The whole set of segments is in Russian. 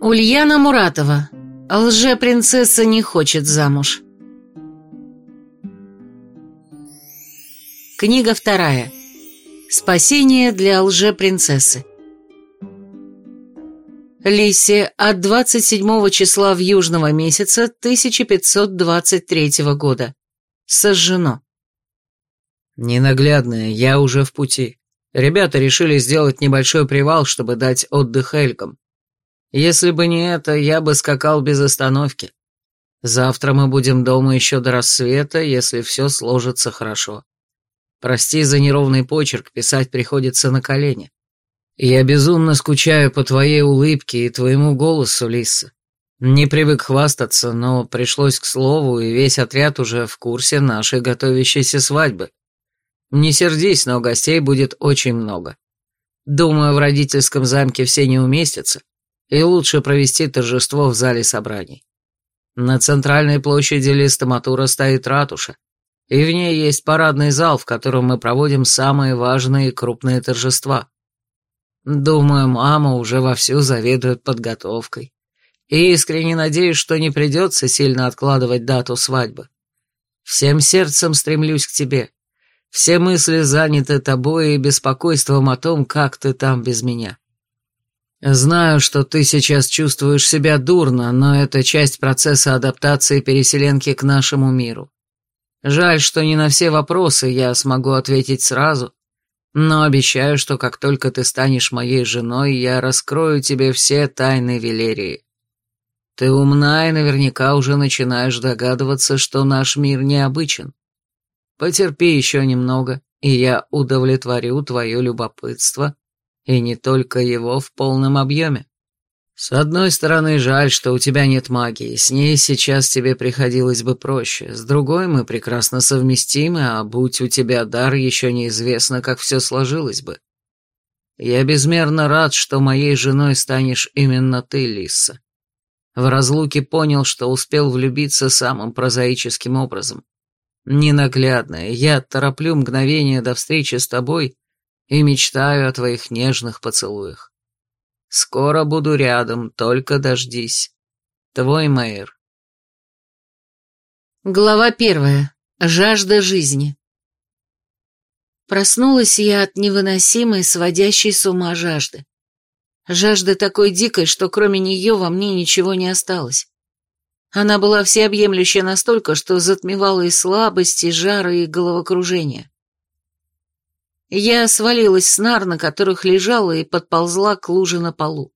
Ульяна Муратова. Лже-принцесса не хочет замуж. Книга вторая. Спасение для лже-принцессы. Лисе от 27 числа в южного месяца 1523 года. Сожжено. Ненаглядная, я уже в пути. Ребята решили сделать небольшой привал, чтобы дать отдых элькам. Если бы не это, я бы скакал без остановки. Завтра мы будем дома еще до рассвета, если все сложится хорошо. Прости за неровный почерк, писать приходится на колени. Я безумно скучаю по твоей улыбке и твоему голосу, Лиса. Не привык хвастаться, но пришлось к слову, и весь отряд уже в курсе нашей готовящейся свадьбы. Не сердись, но гостей будет очень много. Думаю, в родительском замке все не уместятся, и лучше провести торжество в зале собраний. На центральной площади Листоматура стоит ратуша, и в ней есть парадный зал, в котором мы проводим самые важные и крупные торжества. Думаю, мама уже вовсю заведует подготовкой. И искренне надеюсь, что не придется сильно откладывать дату свадьбы. Всем сердцем стремлюсь к тебе. Все мысли заняты тобой и беспокойством о том, как ты там без меня. Знаю, что ты сейчас чувствуешь себя дурно, но это часть процесса адаптации переселенки к нашему миру. Жаль, что не на все вопросы я смогу ответить сразу, но обещаю, что как только ты станешь моей женой, я раскрою тебе все тайны Велерии. Ты умна и наверняка уже начинаешь догадываться, что наш мир необычен. Потерпи еще немного, и я удовлетворю твое любопытство и не только его в полном объеме. С одной стороны, жаль, что у тебя нет магии, с ней сейчас тебе приходилось бы проще, с другой мы прекрасно совместимы, а будь у тебя дар, еще неизвестно, как все сложилось бы. Я безмерно рад, что моей женой станешь именно ты, Лиса. В разлуке понял, что успел влюбиться самым прозаическим образом. Ненаглядная, я тороплю мгновение до встречи с тобой и мечтаю о твоих нежных поцелуях. Скоро буду рядом, только дождись. Твой Мэйр. Глава первая. Жажда жизни. Проснулась я от невыносимой, сводящей с ума жажды. Жажды такой дикой, что кроме нее во мне ничего не осталось. Она была всеобъемлющая настолько, что затмевала и слабость, и жары, и головокружение. Я свалилась с нар, на которых лежала, и подползла к луже на полу.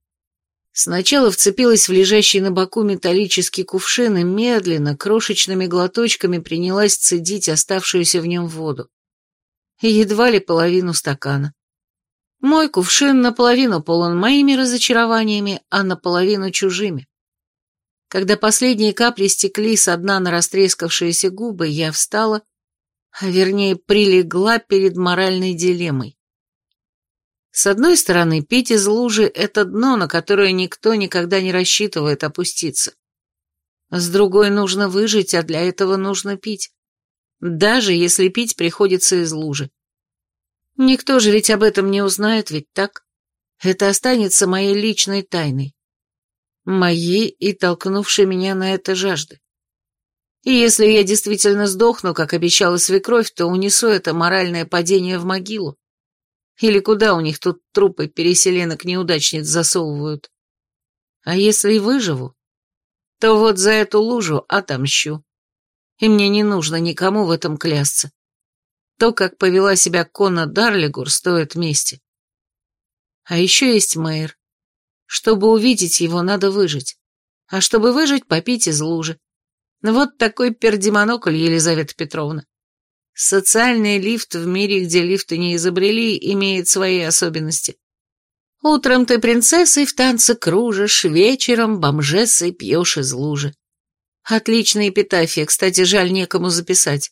Сначала вцепилась в лежащий на боку металлический кувшин и медленно, крошечными глоточками принялась цедить оставшуюся в нем воду. Едва ли половину стакана. Мой кувшин наполовину полон моими разочарованиями, а наполовину чужими. Когда последние капли стекли со дна на растрескавшиеся губы, я встала а вернее прилегла перед моральной дилеммой. С одной стороны, пить из лужи – это дно, на которое никто никогда не рассчитывает опуститься. С другой нужно выжить, а для этого нужно пить. Даже если пить приходится из лужи. Никто же ведь об этом не узнает, ведь так? Это останется моей личной тайной. Моей и толкнувшей меня на это жажды. И если я действительно сдохну, как обещала свекровь, то унесу это моральное падение в могилу. Или куда у них тут трупы переселенок-неудачниц засовывают? А если и выживу, то вот за эту лужу отомщу. И мне не нужно никому в этом клясться. То, как повела себя Конна Дарлигур, стоит мести. А еще есть Мэйр. Чтобы увидеть его, надо выжить. А чтобы выжить, попить из лужи. Вот такой пердемонокль, Елизавета Петровна. Социальный лифт в мире, где лифты не изобрели, имеет свои особенности. Утром ты принцессой в танце кружишь, вечером бомжессой пьешь из лужи. Отличная эпитафия, кстати, жаль некому записать.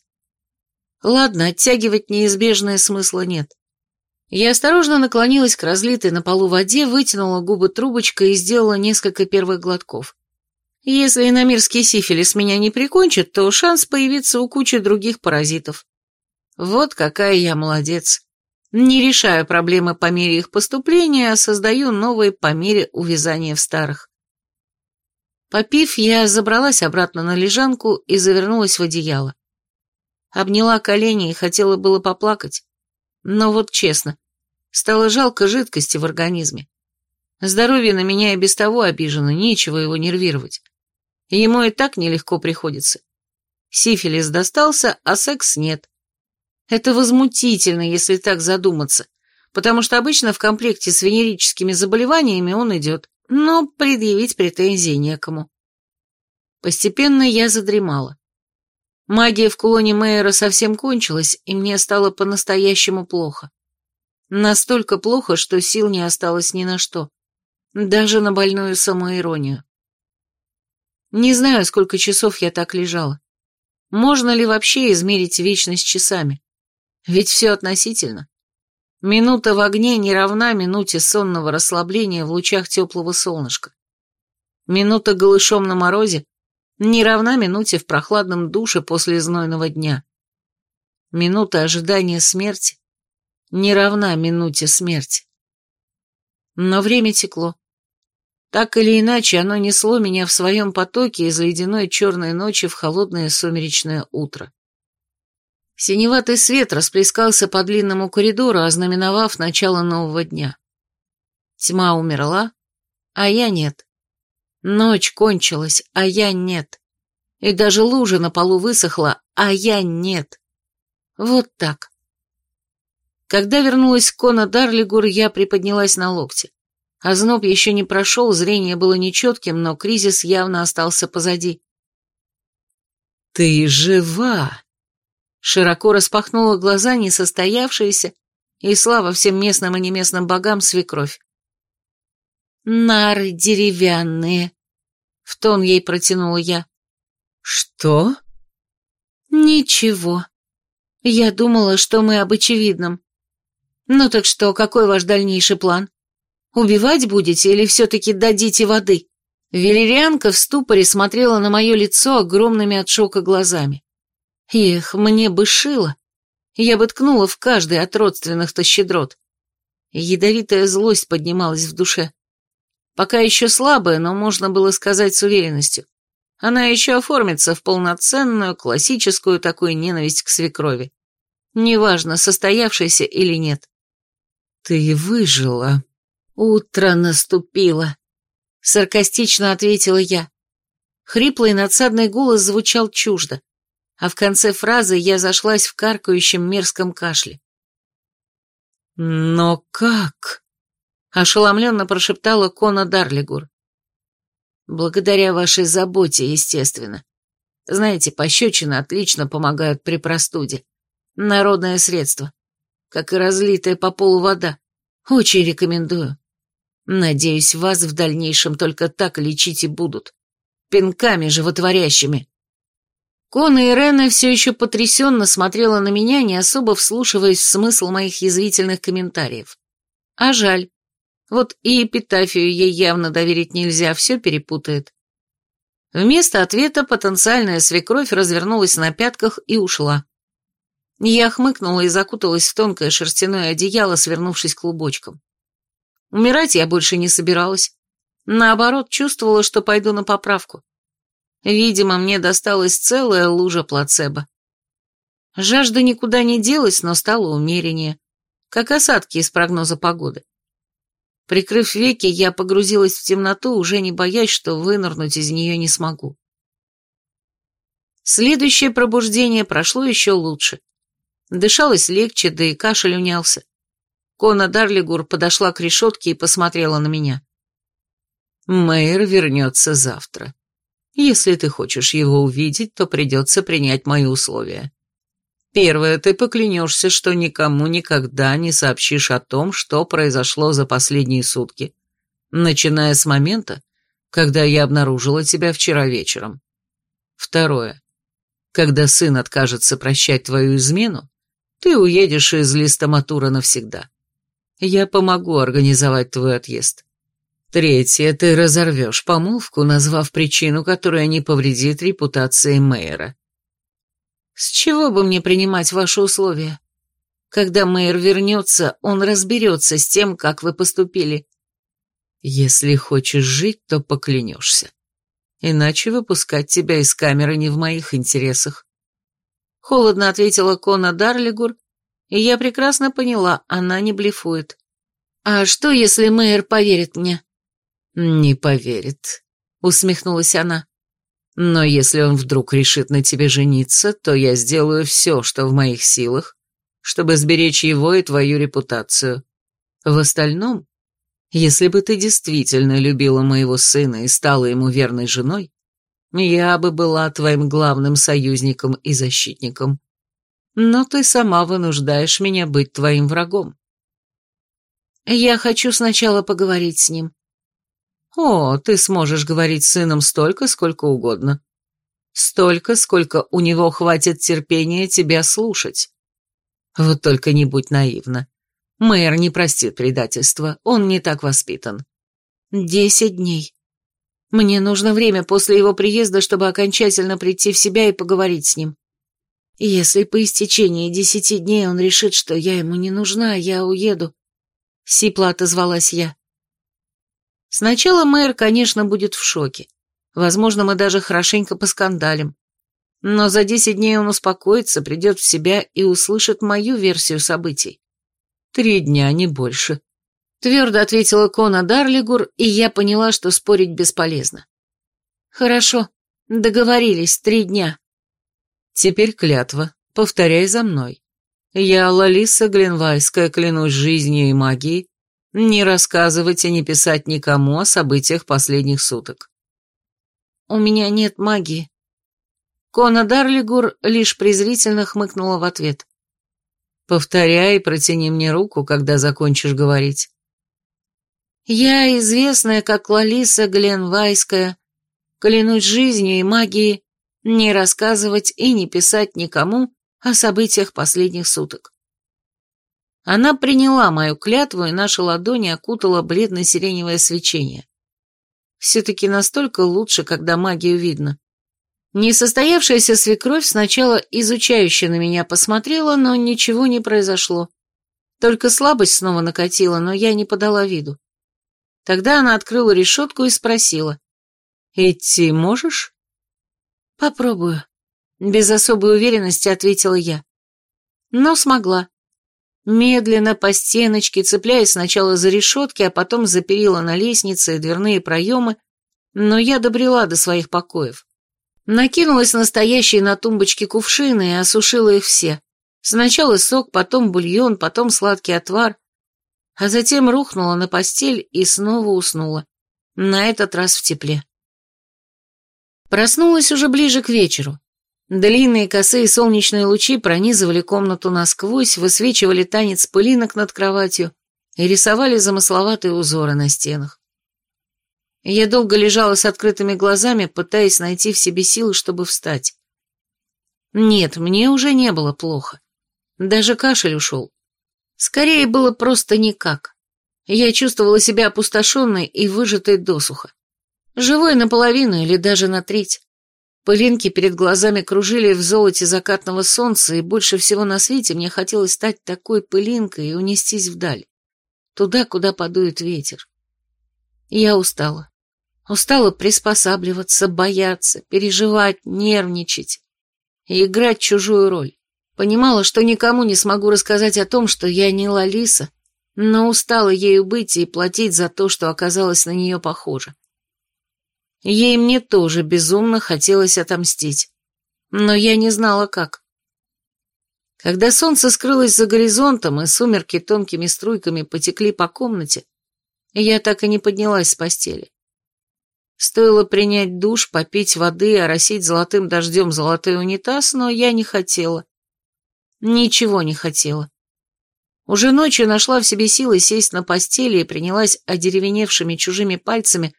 Ладно, оттягивать неизбежное смысла нет. Я осторожно наклонилась к разлитой на полу воде, вытянула губы трубочкой и сделала несколько первых глотков. Если иномирский сифилис меня не прикончит, то шанс появиться у кучи других паразитов. Вот какая я молодец. Не решаю проблемы по мере их поступления, а создаю новые по мере увязания в старых. Попив, я забралась обратно на лежанку и завернулась в одеяло. Обняла колени и хотела было поплакать. Но вот честно, стало жалко жидкости в организме. Здоровье на меня и без того обижено, нечего его нервировать. Ему и так нелегко приходится. Сифилис достался, а секс нет. Это возмутительно, если так задуматься, потому что обычно в комплекте с венерическими заболеваниями он идет, но предъявить претензии некому. Постепенно я задремала. Магия в кулоне Мейера совсем кончилась, и мне стало по-настоящему плохо. Настолько плохо, что сил не осталось ни на что. Даже на больную самоиронию. Не знаю, сколько часов я так лежала. Можно ли вообще измерить вечность часами? Ведь все относительно. Минута в огне не равна минуте сонного расслабления в лучах теплого солнышка. Минута голышом на морозе не равна минуте в прохладном душе после знойного дня. Минута ожидания смерти не равна минуте смерти. Но время текло. Так или иначе, оно несло меня в своем потоке из ледяной черной ночи в холодное сумеречное утро. Синеватый свет расплескался по длинному коридору, ознаменовав начало нового дня. Тьма умерла, а я нет. Ночь кончилась, а я нет. И даже лужа на полу высохла, а я нет. Вот так. Когда вернулась Кона Дарлигур, я приподнялась на локте. Озноб еще не прошел, зрение было нечетким, но кризис явно остался позади. «Ты жива!» Широко распахнула глаза несостоявшаяся, и слава всем местным и неместным богам свекровь. «Нары деревянные», — в тон ей протянула я. «Что?» «Ничего. Я думала, что мы об очевидном. Ну так что, какой ваш дальнейший план? Убивать будете или все-таки дадите воды?» Велерианка в ступоре смотрела на мое лицо огромными от шока глазами. Эх, мне бы шило. Я бы ткнула в каждый от родственных-то щедрот. Ядовитая злость поднималась в душе. Пока еще слабая, но можно было сказать с уверенностью. Она еще оформится в полноценную, классическую такую ненависть к свекрови. Неважно, состоявшейся или нет. «Ты выжила». «Утро наступило», — саркастично ответила я. Хриплый надсадный голос звучал чуждо а в конце фразы я зашлась в каркающем мерзком кашле. «Но как?» — ошеломленно прошептала Кона Дарлигур. «Благодаря вашей заботе, естественно. Знаете, пощечины отлично помогают при простуде. Народное средство. Как и разлитая по полу вода. Очень рекомендую. Надеюсь, вас в дальнейшем только так лечить и будут. Пинками животворящими». Кона Ирена все еще потрясенно смотрела на меня, не особо вслушиваясь в смысл моих язвительных комментариев. А жаль. Вот и эпитафию ей явно доверить нельзя, все перепутает. Вместо ответа потенциальная свекровь развернулась на пятках и ушла. Я хмыкнула и закуталась в тонкое шерстяное одеяло, свернувшись клубочком. Умирать я больше не собиралась. Наоборот, чувствовала, что пойду на поправку. Видимо, мне досталась целая лужа плацебо. Жажда никуда не делась, но стала умереннее, как осадки из прогноза погоды. Прикрыв веки, я погрузилась в темноту, уже не боясь, что вынырнуть из нее не смогу. Следующее пробуждение прошло еще лучше. Дышалось легче, да и кашель унялся. Кона Дарлигур подошла к решетке и посмотрела на меня. «Мэйр вернется завтра. Если ты хочешь его увидеть, то придется принять мои условия. Первое, ты поклянешься, что никому никогда не сообщишь о том, что произошло за последние сутки, начиная с момента, когда я обнаружила тебя вчера вечером. Второе. Когда сын откажется прощать твою измену, ты уедешь из Листоматура навсегда. Я помогу организовать твой отъезд. Третье, ты разорвешь помолвку, назвав причину, которая не повредит репутации мэра. С чего бы мне принимать ваши условия? Когда мэр вернется, он разберется с тем, как вы поступили. Если хочешь жить, то поклянешься. Иначе выпускать тебя из камеры не в моих интересах. Холодно ответила Кона Дарлигур, и я прекрасно поняла, она не блефует. А что, если мэр поверит мне? Не поверит, усмехнулась она. Но если он вдруг решит на тебе жениться, то я сделаю все, что в моих силах, чтобы сберечь его и твою репутацию. В остальном, если бы ты действительно любила моего сына и стала ему верной женой, я бы была твоим главным союзником и защитником. Но ты сама вынуждаешь меня быть твоим врагом. Я хочу сначала поговорить с ним. О, ты сможешь говорить с сыном столько, сколько угодно. Столько, сколько у него хватит терпения тебя слушать. Вот только не будь наивна. Мэр не простит предательства, он не так воспитан. Десять дней. Мне нужно время после его приезда, чтобы окончательно прийти в себя и поговорить с ним. Если по истечении десяти дней он решит, что я ему не нужна, я уеду. Сипла отозвалась я. Сначала мэр, конечно, будет в шоке. Возможно, мы даже хорошенько поскандалим. Но за десять дней он успокоится, придет в себя и услышит мою версию событий. Три дня, не больше. Твердо ответила Кона Дарлигур, и я поняла, что спорить бесполезно. Хорошо, договорились, три дня. Теперь клятва, повторяй за мной. Я, Лалиса Гленвайская, клянусь жизнью и магией, не рассказывать и не писать никому о событиях последних суток. У меня нет магии. Кона Дарлигур лишь презрительно хмыкнула в ответ. Повторяй и протяни мне руку, когда закончишь говорить. Я, известная как Лалиса Гленвайская, клянусь жизнью и магией, не рассказывать и не писать никому о событиях последних суток. Она приняла мою клятву, и наши ладони окутало бледно-сиреневое свечение. Все-таки настолько лучше, когда магию видно. Несостоявшаяся свекровь сначала изучающе на меня посмотрела, но ничего не произошло. Только слабость снова накатила, но я не подала виду. Тогда она открыла решетку и спросила. «Идти можешь?» «Попробую», — без особой уверенности ответила я. Но смогла. Медленно по стеночке, цепляясь сначала за решетки, а потом за перила на лестнице и дверные проемы, но я добрела до своих покоев. Накинулась на стоящие на тумбочке кувшины и осушила их все. Сначала сок, потом бульон, потом сладкий отвар, а затем рухнула на постель и снова уснула, на этот раз в тепле. Проснулась уже ближе к вечеру. Длинные косые солнечные лучи пронизывали комнату насквозь, высвечивали танец пылинок над кроватью и рисовали замысловатые узоры на стенах. Я долго лежала с открытыми глазами, пытаясь найти в себе силы, чтобы встать. Нет, мне уже не было плохо. Даже кашель ушел. Скорее было просто никак. Я чувствовала себя опустошенной и выжатой досуха. Живой наполовину или даже на треть. Пылинки перед глазами кружили в золоте закатного солнца, и больше всего на свете мне хотелось стать такой пылинкой и унестись вдаль, туда, куда подует ветер. Я устала. Устала приспосабливаться, бояться, переживать, нервничать и играть чужую роль. Понимала, что никому не смогу рассказать о том, что я не Лалиса, но устала ею быть и платить за то, что оказалось на нее похоже. Ей мне тоже безумно хотелось отомстить. Но я не знала, как. Когда солнце скрылось за горизонтом, и сумерки тонкими струйками потекли по комнате, я так и не поднялась с постели. Стоило принять душ, попить воды, оросить золотым дождем золотой унитаз, но я не хотела. Ничего не хотела. Уже ночью нашла в себе силы сесть на постели и принялась одеревеневшими чужими пальцами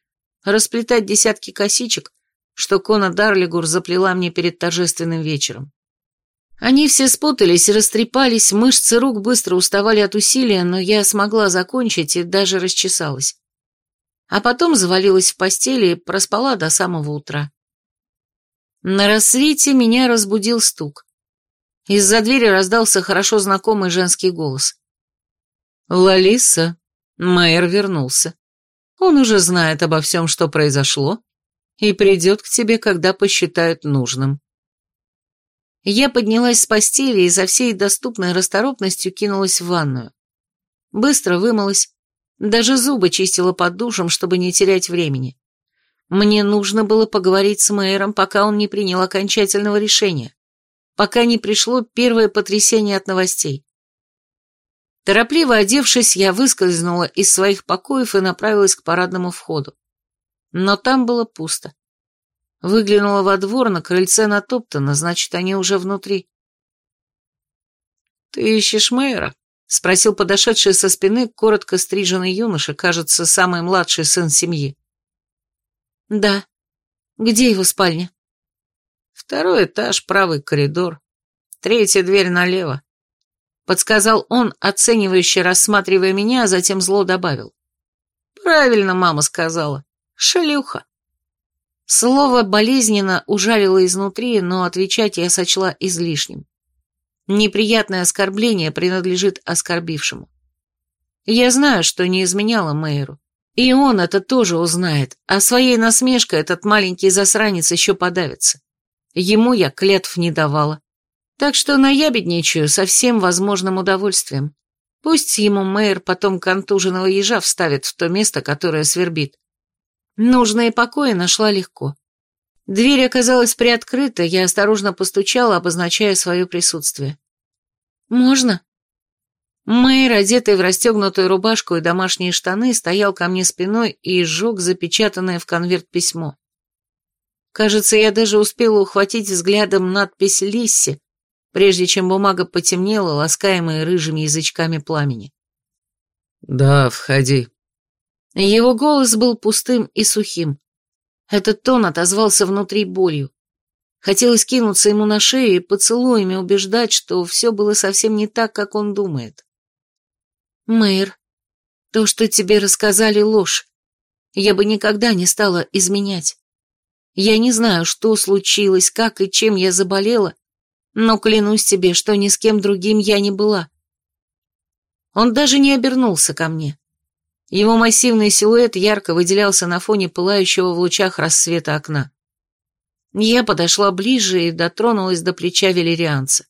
расплетать десятки косичек, что Кона Дарлигур заплела мне перед торжественным вечером. Они все спутались и растрепались, мышцы рук быстро уставали от усилия, но я смогла закончить и даже расчесалась. А потом завалилась в постели и проспала до самого утра. На рассвете меня разбудил стук. Из-за двери раздался хорошо знакомый женский голос. «Лалиса, мэр вернулся». Он уже знает обо всем, что произошло, и придет к тебе, когда посчитает нужным. Я поднялась с постели и за всей доступной расторопностью кинулась в ванную. Быстро вымылась, даже зубы чистила под душем, чтобы не терять времени. Мне нужно было поговорить с мэром, пока он не принял окончательного решения, пока не пришло первое потрясение от новостей. Торопливо одевшись, я выскользнула из своих покоев и направилась к парадному входу. Но там было пусто. Выглянула во двор, на крыльце натоптано, значит, они уже внутри. «Ты ищешь мэра?» — спросил подошедший со спины коротко стриженный юноша, кажется, самый младший сын семьи. «Да. Где его спальня?» «Второй этаж, правый коридор. Третья дверь налево», — подсказал он, оценивающе рассматривая меня, а затем зло добавил. «Правильно мама сказала. Шалюха». Слово болезненно ужалило изнутри, но отвечать я сочла излишним. Неприятное оскорбление принадлежит оскорбившему. Я знаю, что не изменяла Мэйру. И он это тоже узнает, а своей насмешкой этот маленький засранец еще подавится. Ему я клятв не давала. Так что наябедничаю со всем возможным удовольствием. Пусть ему Мэйр потом контуженного ежа вставит в то место, которое свербит. Нужные покои нашла легко. Дверь оказалась приоткрыта, я осторожно постучала, обозначая свое присутствие. «Можно?» Мэйр, одетый в расстегнутую рубашку и домашние штаны, стоял ко мне спиной и сжег запечатанное в конверт письмо. Кажется, я даже успела ухватить взглядом надпись «Лисси», прежде чем бумага потемнела, ласкаемая рыжими язычками пламени. «Да, входи», его голос был пустым и сухим. Этот тон отозвался внутри болью. Хотелось кинуться ему на шею и поцелуями убеждать, что все было совсем не так, как он думает. «Мэйр, то, что тебе рассказали, ложь. Я бы никогда не стала изменять. Я не знаю, что случилось, как и чем я заболела, но клянусь тебе, что ни с кем другим я не была». Он даже не обернулся ко мне. Его массивный силуэт ярко выделялся на фоне пылающего в лучах рассвета окна. Я подошла ближе и дотронулась до плеча велерианца.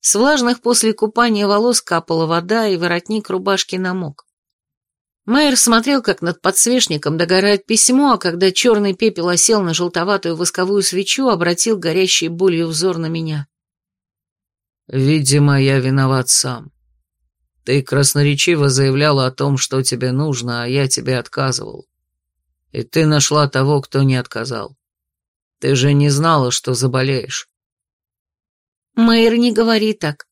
С влажных после купания волос капала вода, и воротник рубашки намок. Майер смотрел, как над подсвечником догорает письмо, а когда черный пепел осел на желтоватую восковую свечу, обратил горящий болью взор на меня. «Видимо, я виноват сам. Ты красноречиво заявляла о том, что тебе нужно, а я тебе отказывал. И ты нашла того, кто не отказал. Ты же не знала, что заболеешь. Мэйр, не говори так.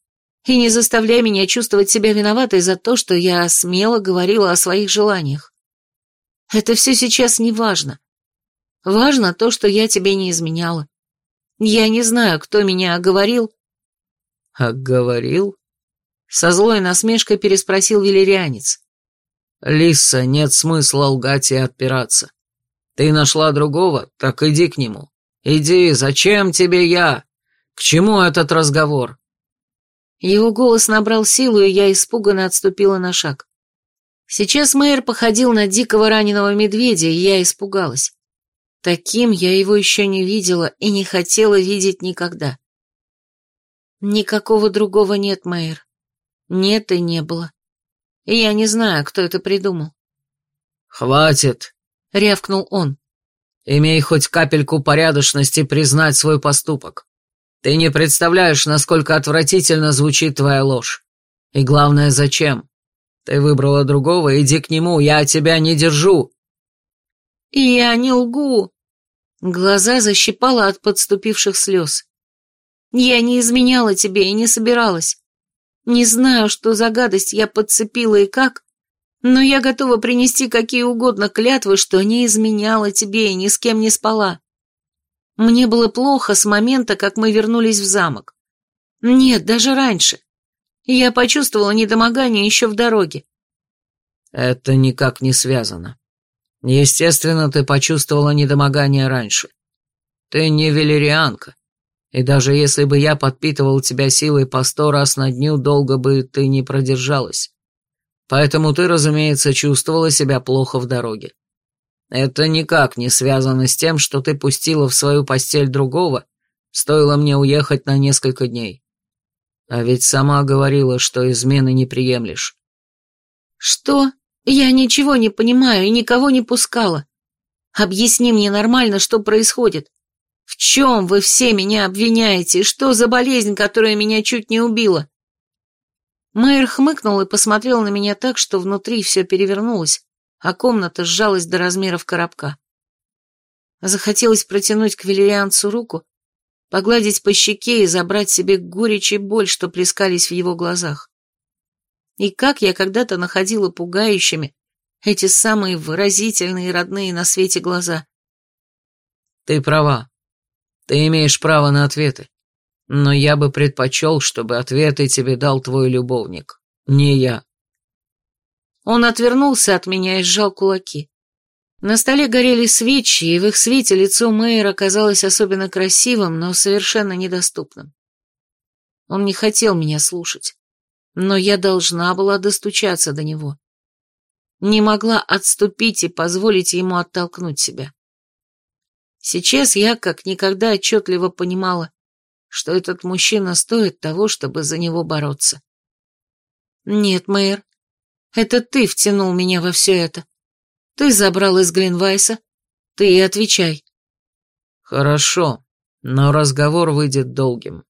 И не заставляй меня чувствовать себя виноватой за то, что я смело говорила о своих желаниях. Это все сейчас не важно. Важно то, что я тебе не изменяла. Я не знаю, кто меня оговорил. Оговорил? Со злой насмешкой переспросил велерианец. «Лиса, нет смысла лгать и отпираться. Ты нашла другого, так иди к нему. Иди, зачем тебе я? К чему этот разговор?» Его голос набрал силу, и я испуганно отступила на шаг. Сейчас мэр походил на дикого раненого медведя, и я испугалась. Таким я его еще не видела и не хотела видеть никогда. Никакого другого нет, мэр. Нет и не было. И я не знаю, кто это придумал. «Хватит!» — рявкнул он. «Имей хоть капельку порядочности признать свой поступок. Ты не представляешь, насколько отвратительно звучит твоя ложь. И главное, зачем? Ты выбрала другого, иди к нему, я тебя не держу». «Я не лгу!» Глаза защипала от подступивших слез. «Я не изменяла тебе и не собиралась. Не знаю, что за гадость я подцепила и как, но я готова принести какие угодно клятвы, что не изменяла тебе и ни с кем не спала. Мне было плохо с момента, как мы вернулись в замок. Нет, даже раньше. Я почувствовала недомогание еще в дороге. Это никак не связано. Естественно, ты почувствовала недомогание раньше. Ты не велерианка. И даже если бы я подпитывал тебя силой по сто раз на дню, долго бы ты не продержалась. Поэтому ты, разумеется, чувствовала себя плохо в дороге. Это никак не связано с тем, что ты пустила в свою постель другого, стоило мне уехать на несколько дней. А ведь сама говорила, что измены не приемлешь. Что? Я ничего не понимаю и никого не пускала. Объясни мне нормально, что происходит. В чем вы все меня обвиняете? Что за болезнь, которая меня чуть не убила? Мэйр хмыкнул и посмотрел на меня так, что внутри все перевернулось, а комната сжалась до размеров коробка. Захотелось протянуть к Велирианцу руку, погладить по щеке и забрать себе горечь и боль, что плескались в его глазах. И как я когда-то находила пугающими эти самые выразительные родные на свете глаза. Ты права. Ты имеешь право на ответы. Но я бы предпочел, чтобы ответы тебе дал твой любовник, не я. Он отвернулся от меня и сжал кулаки. На столе горели свечи, и в их свете лицо Мэйра казалось особенно красивым, но совершенно недоступным. Он не хотел меня слушать, но я должна была достучаться до него. Не могла отступить и позволить ему оттолкнуть себя. Сейчас я как никогда отчетливо понимала, что этот мужчина стоит того, чтобы за него бороться. Нет, мэр, это ты втянул меня во все это. Ты забрал из Глинвайса, ты и отвечай. Хорошо, но разговор выйдет долгим.